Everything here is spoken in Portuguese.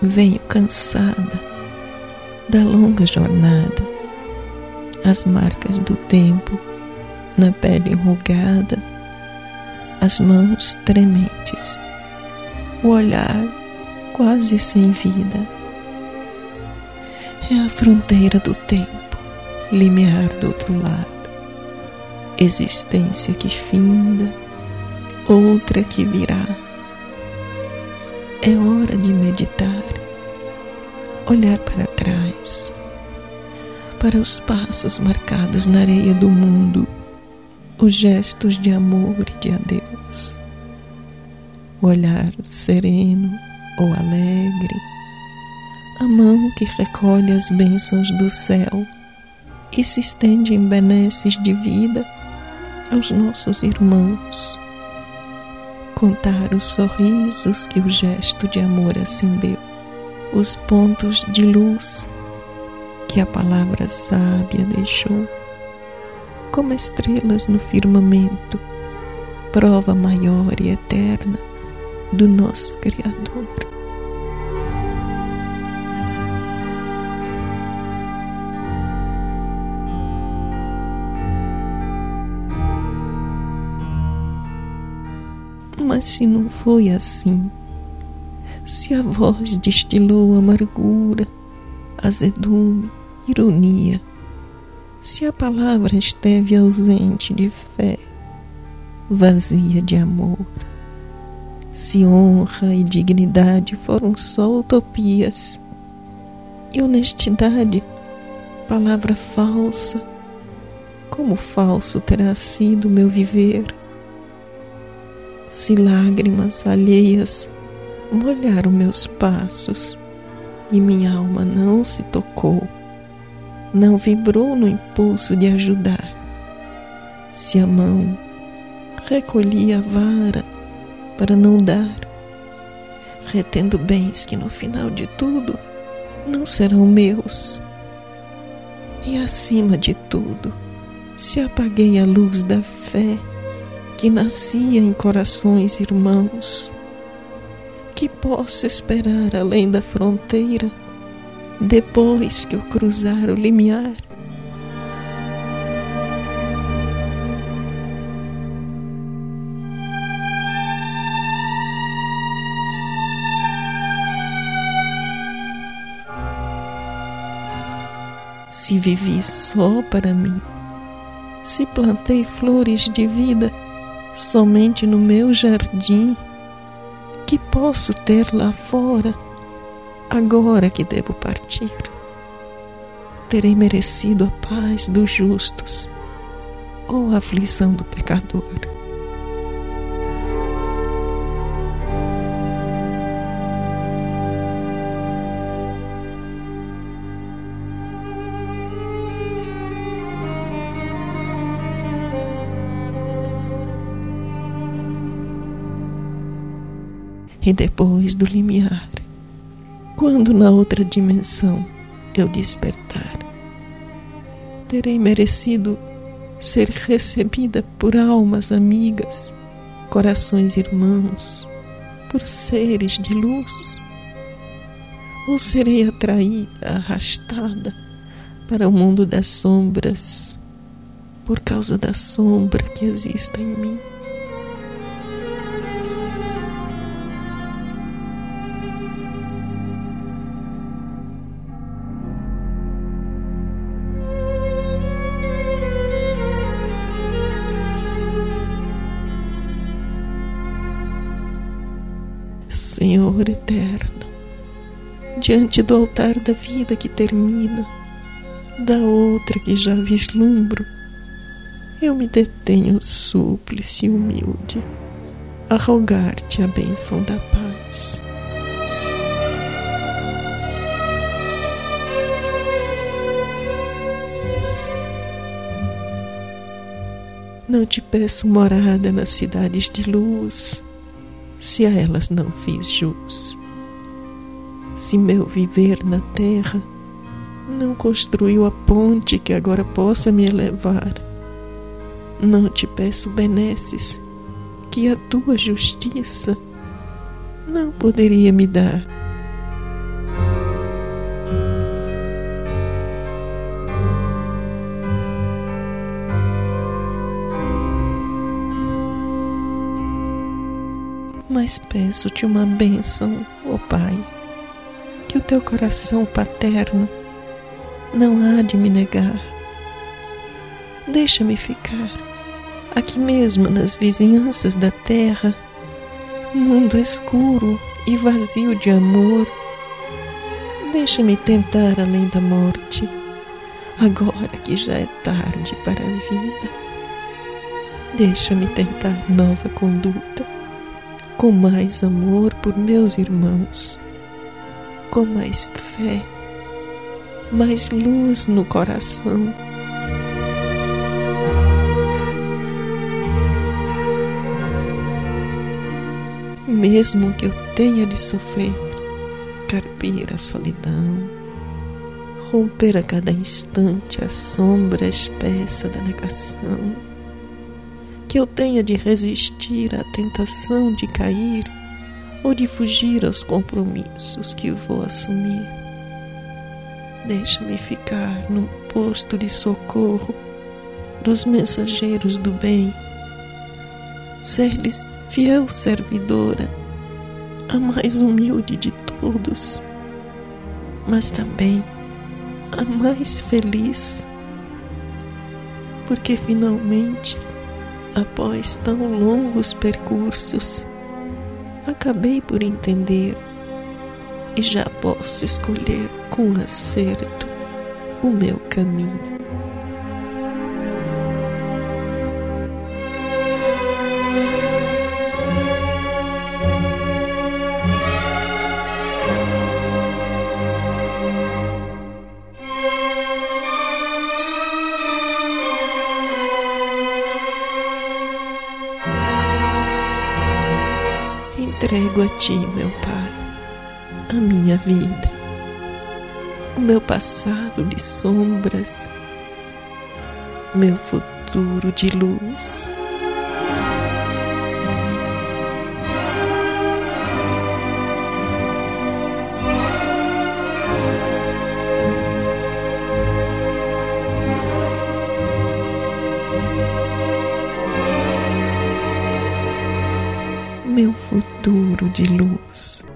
Venho cansada da longa jornada, as marcas do tempo na pele enrugada, as mãos trementes, o olhar quase sem vida. É a fronteira do tempo, limiar do outro lado, existência que finda, outra que virá. É hora de meditar, olhar para trás, para os passos marcados na areia do mundo os gestos de amor e de adeus, o olhar sereno ou alegre, a mão que recolhe as bênçãos do céu e se estende em benesses de vida aos nossos irmãos. Contar os sorrisos que o gesto de amor acendeu, os pontos de luz que a palavra sábia deixou como estrelas no firmamento, prova maior e eterna do nosso Criador. Mas se não foi assim, se a voz destilou amargura, azedume, ironia, se a palavra esteve ausente de fé, vazia de amor, se honra e dignidade foram só utopias, e honestidade, palavra falsa, como falso terá sido meu viver? Se lágrimas alheias molharam meus passos e minha alma não se tocou, não vibrou no impulso de ajudar. Se a mão recolhia a vara para não dar, retendo bens que no final de tudo não serão meus. E acima de tudo, se apaguei a luz da fé que nascia em corações irmãos, que posso esperar além da fronteira? depois que eu cruzar o limiar. Se vivi só para mim, se plantei flores de vida somente no meu jardim, que posso ter lá fora? agora que devo partir. Terei merecido a paz dos justos ou a aflição do pecador. E depois do limiar, quando na outra dimensão eu despertar, terei merecido ser recebida por almas amigas, corações irmãos, por seres de luz? Ou serei atraída, arrastada para o mundo das sombras por causa da sombra que existe em mim? Senhor eterno, diante do altar da vida que termina, da outra que já vislumbro, eu me detenho súplice e humilde a rogar-te a bênção da paz. Não te peço morada nas cidades de luz, se a elas não fiz jus. Se meu viver na terra não construiu a ponte que agora possa me elevar, não te peço benesses que a tua justiça não poderia me dar. Mas peço-te uma bênção, ó oh Pai, que o teu coração paterno não há de me negar. Deixa-me ficar aqui mesmo nas vizinhanças da terra, mundo escuro e vazio de amor. Deixa-me tentar além da morte, agora que já é tarde para a vida. Deixa-me tentar nova conduta, com mais amor por meus irmãos, com mais fé, mais luz no coração. Mesmo que eu tenha de sofrer, carpir a solidão, romper a cada instante a sombra espessa da negação, que eu tenha de resistir à tentação de cair ou de fugir aos compromissos que vou assumir. Deixa-me ficar num posto de socorro dos mensageiros do bem, ser-lhes fiel servidora, a mais humilde de todos, mas também a mais feliz, porque finalmente, após tão longos percursos, acabei por entender e já posso escolher com acerto o meu caminho. Entrego a Ti, meu Pai, a minha vida, o meu passado de sombras, meu futuro de luz. Meu futuro de luz.